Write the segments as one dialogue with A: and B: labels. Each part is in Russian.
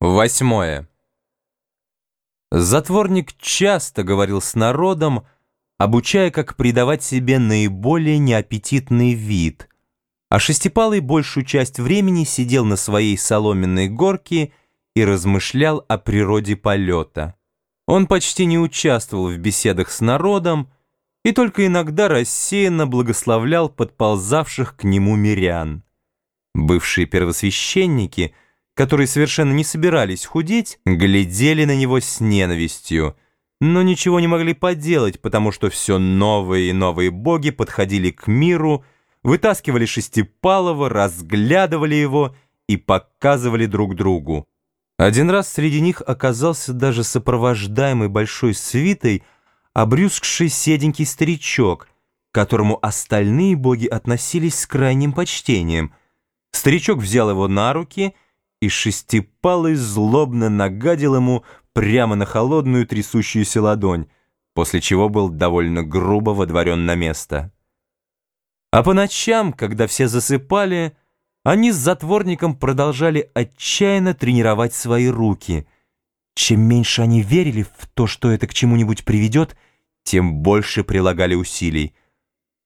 A: Восьмое. Затворник часто говорил с народом, обучая, как придавать себе наиболее неаппетитный вид, а Шестипалый большую часть времени сидел на своей соломенной горке и размышлял о природе полета. Он почти не участвовал в беседах с народом и только иногда рассеянно благословлял подползавших к нему мирян. Бывшие первосвященники — которые совершенно не собирались худеть, глядели на него с ненавистью, но ничего не могли поделать, потому что все новые и новые боги подходили к миру, вытаскивали Шестипалова, разглядывали его и показывали друг другу. Один раз среди них оказался даже сопровождаемый большой свитой обрюзгший седенький старичок, к которому остальные боги относились с крайним почтением. Старичок взял его на руки и, и шестипалый злобно нагадил ему прямо на холодную трясущуюся ладонь, после чего был довольно грубо водворен на место. А по ночам, когда все засыпали, они с затворником продолжали отчаянно тренировать свои руки. Чем меньше они верили в то, что это к чему-нибудь приведет, тем больше прилагали усилий.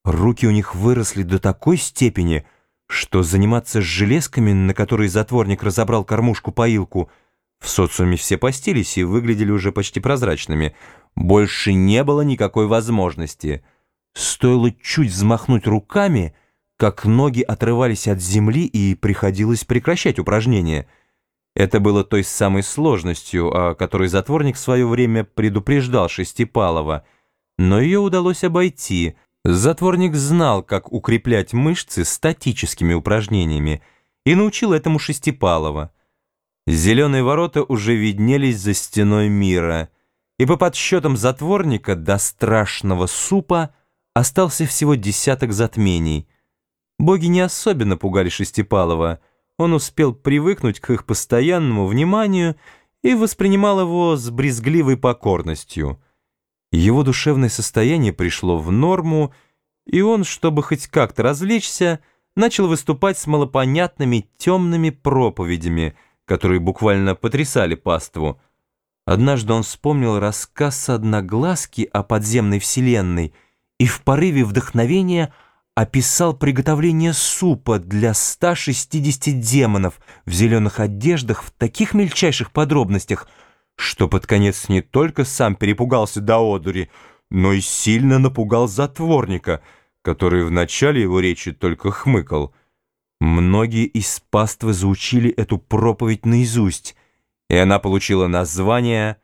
A: Руки у них выросли до такой степени, что заниматься с железками, на которые затворник разобрал кормушку-поилку, в социуме все постились и выглядели уже почти прозрачными, больше не было никакой возможности. Стоило чуть взмахнуть руками, как ноги отрывались от земли и приходилось прекращать упражнения. Это было той самой сложностью, о которой затворник в свое время предупреждал Шестипалова, но ее удалось обойти — Затворник знал, как укреплять мышцы статическими упражнениями и научил этому Шестипалова. Зеленые ворота уже виднелись за стеной мира, и по подсчетам затворника до страшного супа остался всего десяток затмений. Боги не особенно пугали Шестипалова, он успел привыкнуть к их постоянному вниманию и воспринимал его с брезгливой покорностью — его душевное состояние пришло в норму, и он, чтобы хоть как-то развлечься, начал выступать с малопонятными темными проповедями, которые буквально потрясали паству. Однажды он вспомнил рассказ Одноглазки о подземной вселенной и в порыве вдохновения описал приготовление супа для 160 демонов в зеленых одеждах в таких мельчайших подробностях — что под конец не только сам перепугался до одури, но и сильно напугал затворника, который в начале его речи только хмыкал. Многие из паствы заучили эту проповедь наизусть, и она получила название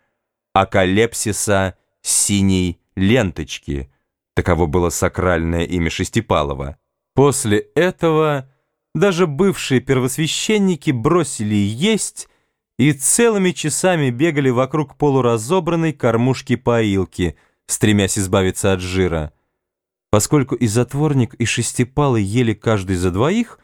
A: «Акалепсиса синей ленточки». Таково было сакральное имя Шестипалова. После этого даже бывшие первосвященники бросили есть и целыми часами бегали вокруг полуразобранной кормушки-поилки, стремясь избавиться от жира. Поскольку и затворник, и шестипалый ели каждый за двоих,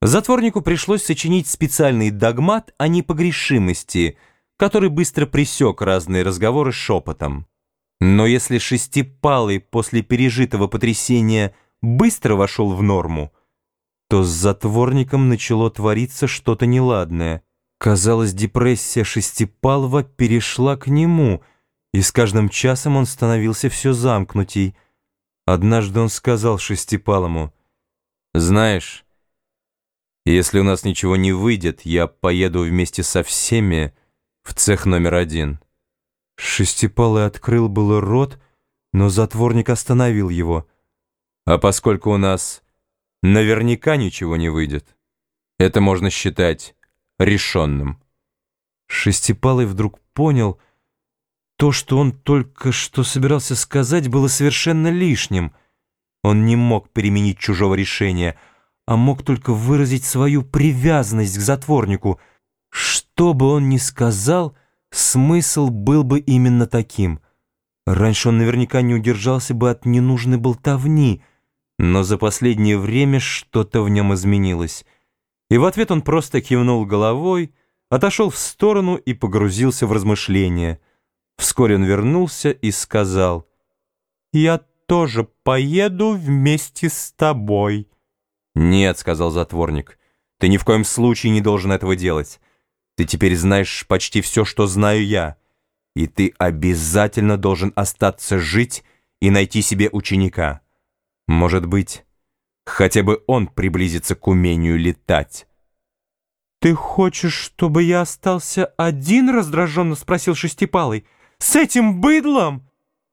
A: затворнику пришлось сочинить специальный догмат о непогрешимости, который быстро пресек разные разговоры шепотом. Но если шестипалый после пережитого потрясения быстро вошел в норму, то с затворником начало твориться что-то неладное — Казалось, депрессия Шестипалова перешла к нему, и с каждым часом он становился все замкнутей. Однажды он сказал Шестипалому, «Знаешь, если у нас ничего не выйдет, я поеду вместе со всеми в цех номер один». Шестипалый открыл было рот, но затворник остановил его. «А поскольку у нас наверняка ничего не выйдет, это можно считать решенным. Шестипалый вдруг понял, то, что он только что собирался сказать, было совершенно лишним. Он не мог переменить чужого решения, а мог только выразить свою привязанность к затворнику. Что бы он ни сказал, смысл был бы именно таким. Раньше он наверняка не удержался бы от ненужной болтовни, но за последнее время что-то в нем изменилось. И в ответ он просто кивнул головой, отошел в сторону и погрузился в размышления. Вскоре он вернулся и сказал, «Я тоже поеду вместе с тобой». «Нет», — сказал затворник, — «ты ни в коем случае не должен этого делать. Ты теперь знаешь почти все, что знаю я, и ты обязательно должен остаться жить и найти себе ученика. Может быть, хотя бы он приблизится к умению летать».
B: «Ты хочешь, чтобы я остался один?» — раздраженно спросил Шестипалый. «С этим быдлом?»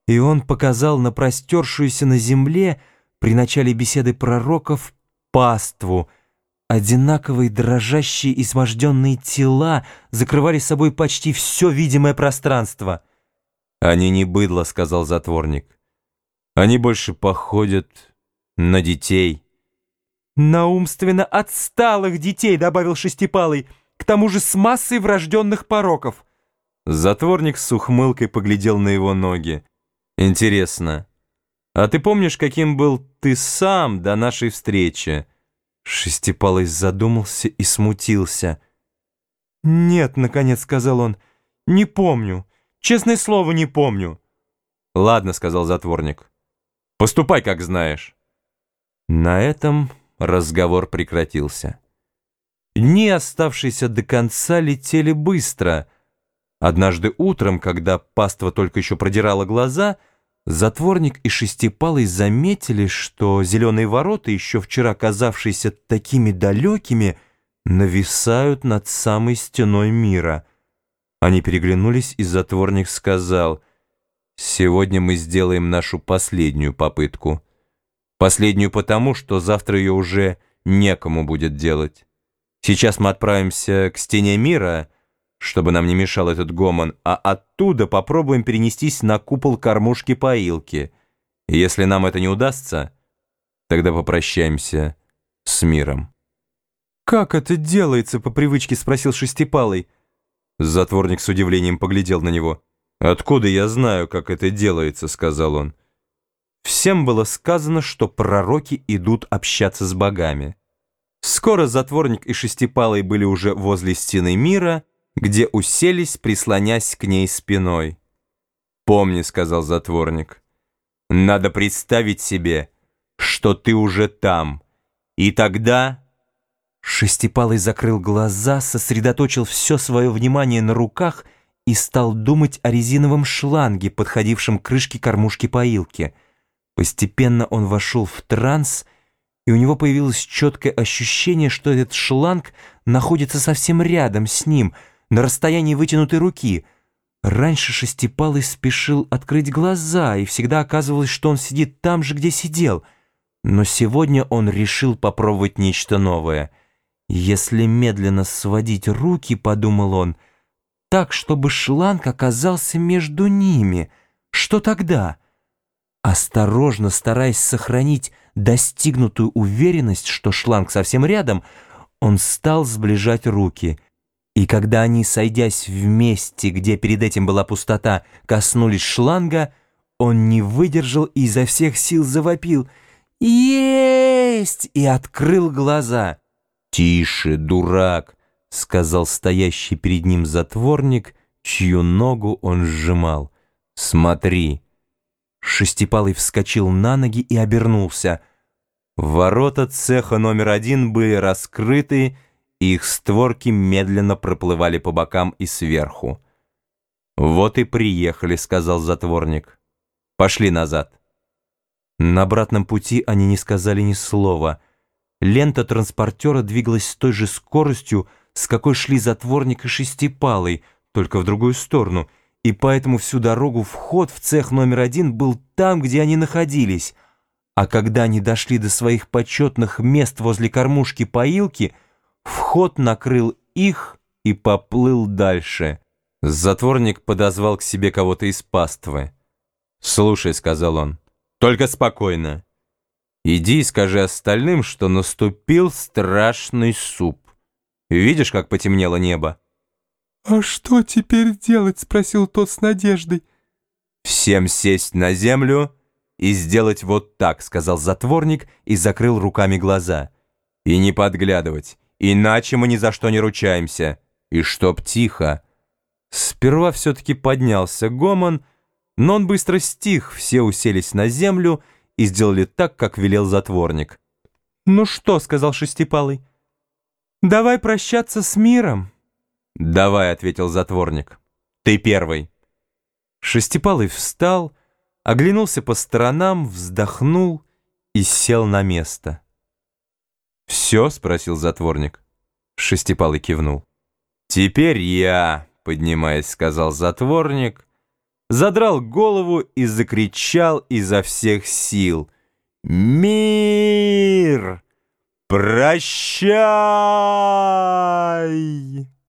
B: И он показал на простершуюся на земле при начале беседы пророков паству. Одинаковые дрожащие изможденные тела закрывали собой почти все видимое пространство.
A: «Они не быдло», — сказал затворник. «Они больше походят на детей».
B: «На умственно отсталых детей», — добавил Шестипалый, «к тому же с массой врожденных пороков».
A: Затворник с ухмылкой поглядел на его ноги. «Интересно, а ты помнишь, каким был ты сам до нашей встречи?» Шестипалый задумался и смутился.
B: «Нет», — наконец сказал он, — «не помню. Честное слово, не помню».
A: «Ладно», — сказал затворник. «Поступай, как знаешь». На этом разговор прекратился. Дни, оставшиеся до конца, летели быстро. Однажды утром, когда паства только еще продирала глаза, затворник и шестипалый заметили, что зеленые ворота, еще вчера казавшиеся такими далекими, нависают над самой стеной мира. Они переглянулись, и затворник сказал, «Сегодня мы сделаем нашу последнюю попытку». Последнюю потому, что завтра ее уже некому будет делать. Сейчас мы отправимся к стене мира, чтобы нам не мешал этот гомон, а оттуда попробуем перенестись на купол кормушки-поилки. И если нам это не удастся, тогда попрощаемся с миром.
B: «Как это делается?» — по привычке спросил Шестипалый.
A: Затворник с удивлением поглядел на него. «Откуда я знаю, как это делается?» — сказал он. Всем было сказано, что пророки идут общаться с богами. Скоро затворник и шестипалый были уже возле стены мира, где уселись, прислонясь к ней спиной. «Помни», — сказал затворник, — «надо представить себе, что ты уже там, и тогда...»
B: Шестипалый закрыл глаза, сосредоточил все свое внимание на руках и стал думать о резиновом шланге, подходившем к крышке кормушки-поилки — Постепенно он вошел в транс, и у него появилось четкое ощущение, что этот шланг находится совсем рядом с ним, на расстоянии вытянутой руки. Раньше Шестипалый спешил открыть глаза, и всегда оказывалось, что он сидит там же, где сидел. Но сегодня он решил попробовать нечто новое. «Если медленно сводить руки, — подумал он, — так, чтобы шланг оказался между ними, что тогда?» Осторожно, стараясь сохранить достигнутую уверенность, что шланг совсем рядом, он стал сближать руки. И когда они, сойдясь вместе, где перед этим была пустота, коснулись шланга, он не выдержал и изо всех сил завопил «Есть!» и открыл глаза.
A: «Тише, дурак!» — сказал стоящий перед ним затворник, чью ногу он сжимал. «Смотри!»
B: Шестипалый вскочил на ноги и обернулся.
A: Ворота цеха номер один были раскрыты, и их створки медленно проплывали по бокам и сверху. «Вот и приехали», — сказал затворник. «Пошли назад».
B: На обратном пути они не сказали ни слова. Лента транспортера двигалась с той же скоростью, с какой шли затворник и шестипалый, только в другую сторону — и поэтому всю дорогу вход в цех номер один был там, где они находились. А когда они дошли до своих почетных мест возле кормушки-поилки, вход накрыл их и поплыл дальше.
A: Затворник подозвал к себе кого-то из паствы. «Слушай», — сказал он, — «только спокойно. Иди и скажи остальным, что наступил страшный суп. Видишь, как потемнело небо?»
B: «А что теперь делать?» — спросил тот с надеждой.
A: «Всем сесть на землю и сделать вот так», — сказал затворник и закрыл руками глаза. «И не подглядывать, иначе мы ни за что не ручаемся. И чтоб тихо». Сперва все-таки поднялся гомон, но он быстро стих, все уселись на землю и сделали так, как велел затворник.
B: «Ну что?» — сказал Шестипалый. «Давай прощаться с миром».
A: «Давай», — ответил затворник. «Ты первый».
B: Шестипалый встал, оглянулся по сторонам, вздохнул и сел на место.
A: «Все?» — спросил затворник.
B: Шестипалый кивнул.
A: «Теперь я», — поднимаясь, сказал затворник, задрал голову и закричал изо всех сил. «Мир! Прощай!»